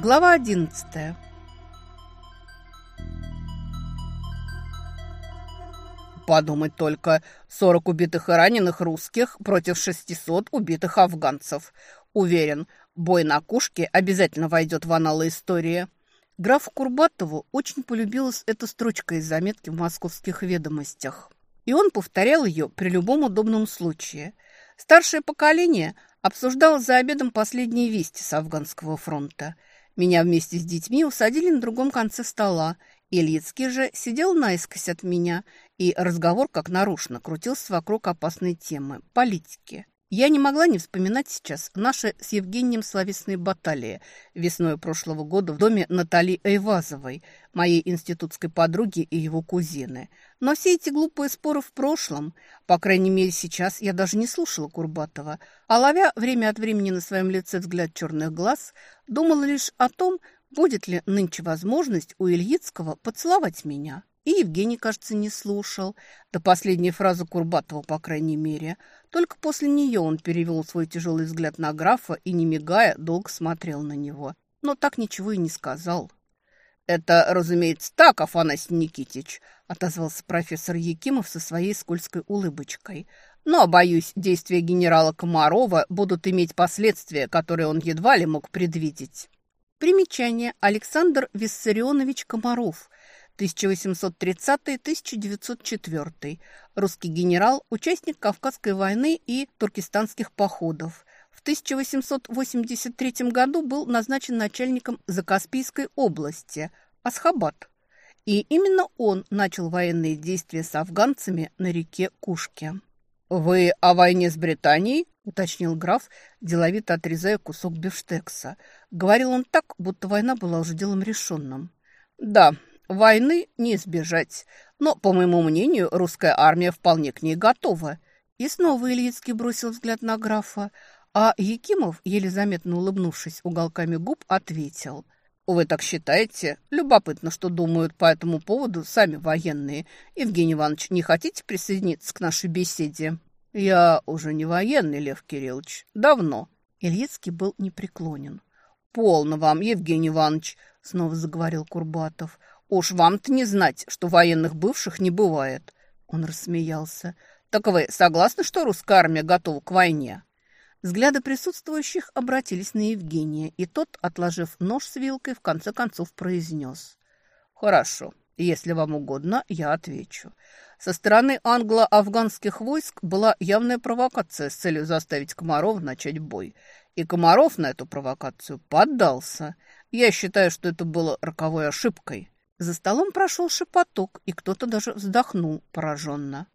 Глава 11. Подумать только, 40 убитых и раненых русских против 600 убитых афганцев. Уверен, бой на Кушке обязательно войдет в аналы истории. Графу Курбатову очень полюбилась эта строчка из заметки в московских ведомостях. И он повторял ее при любом удобном случае. Старшее поколение обсуждало за обедом последние вести с афганского фронта. Меня вместе с детьми усадили на другом конце стола, Ильицкий же сидел наискось от меня, и разговор, как нарушно, крутился вокруг опасной темы – политики. Я не могла не вспоминать сейчас наши с Евгением словесные баталии весной прошлого года в доме Натали Эйвазовой, моей институтской подруги и его кузины. Но все эти глупые споры в прошлом, по крайней мере сейчас, я даже не слушала Курбатова, а ловя время от времени на своем лице взгляд черных глаз, думала лишь о том, будет ли нынче возможность у Ильицкого поцеловать меня. И Евгений, кажется, не слушал. До последней фразы Курбатова, по крайней мере. Только после нее он перевел свой тяжелый взгляд на графа и, не мигая, долго смотрел на него. Но так ничего и не сказал. «Это, разумеется, так, Афанасий Никитич», — отозвался профессор Якимов со своей скользкой улыбочкой. «Но, боюсь, действия генерала Комарова будут иметь последствия, которые он едва ли мог предвидеть». Примечание. Александр Виссарионович Комаров, 1830-1904. Русский генерал, участник Кавказской войны и туркестанских походов. В 1883 году был назначен начальником Закаспийской области Асхабад. И именно он начал военные действия с афганцами на реке Кушке. «Вы о войне с Британией?» уточнил граф, деловито отрезая кусок бифштекса. Говорил он так, будто война была уже делом решенным. «Да, войны не избежать, но, по моему мнению, русская армия вполне к ней готова». И снова Ильицкий бросил взгляд на графа, а Якимов, еле заметно улыбнувшись уголками губ, ответил. «Вы так считаете? Любопытно, что думают по этому поводу сами военные. Евгений Иванович, не хотите присоединиться к нашей беседе?» «Я уже не военный, Лев Кириллович. Давно». Ильицкий был непреклонен. «Полно вам, Евгений Иванович», — снова заговорил Курбатов. «Уж вам-то не знать, что военных бывших не бывает». Он рассмеялся. «Так вы согласны, что русская армия готова к войне?» Взгляды присутствующих обратились на Евгения, и тот, отложив нож с вилкой, в конце концов произнес. «Хорошо, если вам угодно, я отвечу. Со стороны англо-афганских войск была явная провокация с целью заставить Комарова начать бой. И Комаров на эту провокацию поддался. Я считаю, что это было роковой ошибкой. За столом прошел шепоток, и кто-то даже вздохнул пораженно.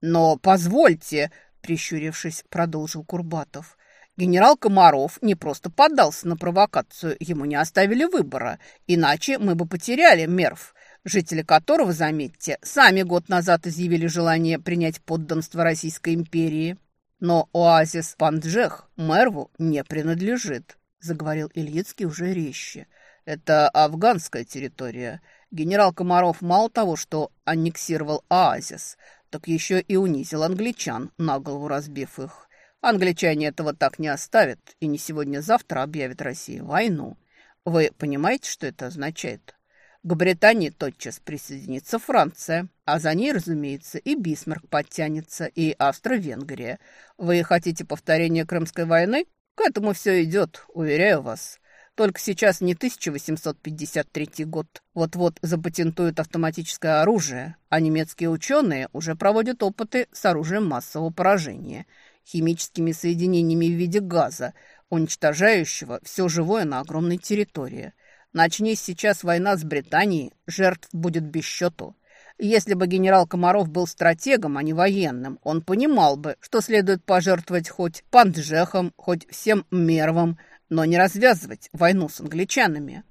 «Но позвольте», — прищурившись, продолжил Курбатов, Генерал Комаров не просто поддался на провокацию, ему не оставили выбора, иначе мы бы потеряли Мерв жители которого, заметьте, сами год назад изъявили желание принять подданство Российской империи. Но оазис Панджех Мерву не принадлежит, заговорил Ильицкий уже резче. Это афганская территория. Генерал Комаров мало того, что аннексировал оазис, так еще и унизил англичан, на голову разбив их. Англичане этого так не оставят и не сегодня-завтра объявят России войну. Вы понимаете, что это означает? К Британии тотчас присоединится Франция, а за ней, разумеется, и Бисмарк подтянется, и Австро-Венгрия. Вы хотите повторения Крымской войны? К этому все идет, уверяю вас. Только сейчас не 1853 год. Вот-вот запатентуют автоматическое оружие, а немецкие ученые уже проводят опыты с оружием массового поражения, химическими соединениями в виде газа, уничтожающего все живое на огромной территории – Начнись сейчас война с Британией, жертв будет без счету. Если бы генерал Комаров был стратегом, а не военным, он понимал бы, что следует пожертвовать хоть Панджехом, хоть всем Мервом, но не развязывать войну с англичанами.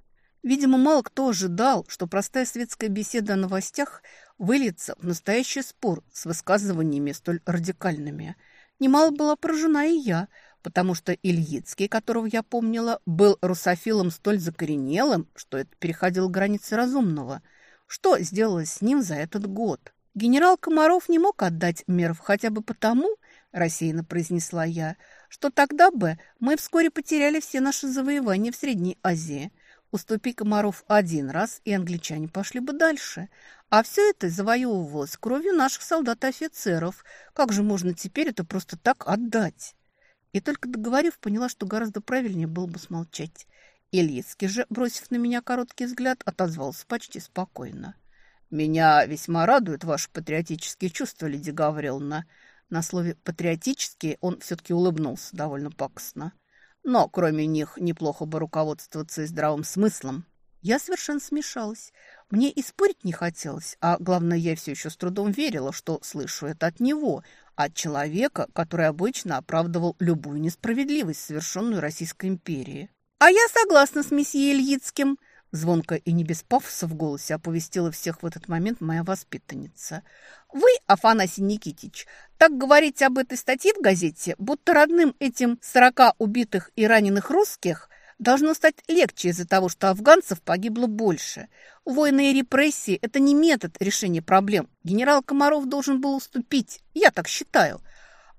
Видимо, мало кто ожидал, что простая светская беседа о новостях выльется в настоящий спор с высказываниями столь радикальными. Немало была поражена и я – потому что Ильицкий, которого я помнила, был русофилом столь закоренелым, что это переходило границы разумного. Что сделалось с ним за этот год? Генерал Комаров не мог отдать Мерв хотя бы потому, рассеянно произнесла я, что тогда бы мы вскоре потеряли все наши завоевания в Средней Азии. Уступи Комаров один раз, и англичане пошли бы дальше. А все это завоевывалось кровью наших солдат и офицеров. Как же можно теперь это просто так отдать? И только договорив, поняла, что гораздо правильнее было бы смолчать. Ильицкий же, бросив на меня короткий взгляд, отозвался почти спокойно. «Меня весьма радуют ваши патриотические чувства, Лидия Гавриловна». На слове «патриотические» он все-таки улыбнулся довольно пакостно. Но кроме них неплохо бы руководствоваться и здравым смыслом. Я совершенно смешалась. Мне и спорить не хотелось, а главное, я все еще с трудом верила, что слышу это от него, от человека, который обычно оправдывал любую несправедливость, совершенную Российской империей. «А я согласна с месье Ильицким», Звонко и не без пафоса в голосе оповестила всех в этот момент моя воспитанница. «Вы, Афанасий Никитич, так говорите об этой статье в газете, будто родным этим сорока убитых и раненых русских должно стать легче из-за того, что афганцев погибло больше. Войны и репрессии – это не метод решения проблем. Генерал Комаров должен был уступить, я так считаю.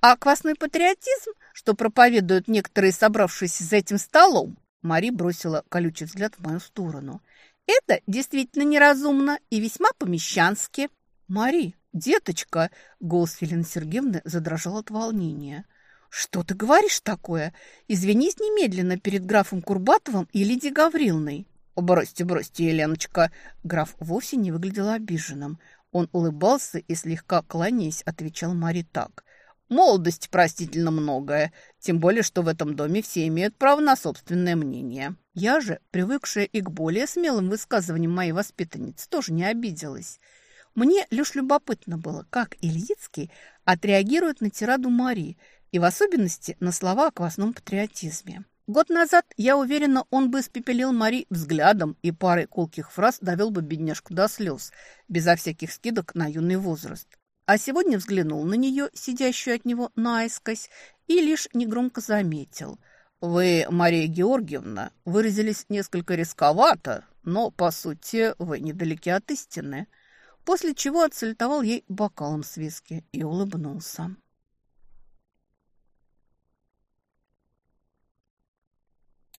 А квасной патриотизм, что проповедуют некоторые собравшиеся за этим столом, Мари бросила колючий взгляд в мою сторону. «Это действительно неразумно и весьма помещански». «Мари, деточка!» – голос Елены Сергеевны задрожал от волнения. «Что ты говоришь такое? Извинись немедленно перед графом Курбатовым и Лидией Гаврилной». «Бросьте, бросьте, Еленочка!» Граф вовсе не выглядел обиженным. Он улыбался и, слегка кланяясь, отвечал Мари так. Молодость простительно многое, тем более, что в этом доме все имеют право на собственное мнение. Я же, привыкшая и к более смелым высказываниям моей воспитанницы, тоже не обиделась. Мне лишь любопытно было, как Ильицкий отреагирует на тираду Мари, и в особенности на слова о квасном патриотизме. Год назад, я уверена, он бы испепелил Мари взглядом и парой колких фраз довел бы бедняжку до слез, безо всяких скидок на юный возраст а сегодня взглянул на нее, сидящую от него наискось, и лишь негромко заметил. «Вы, Мария Георгиевна, выразились несколько рисковато, но, по сути, вы недалеки от истины». После чего отсалютовал ей бокалом с виски и улыбнулся.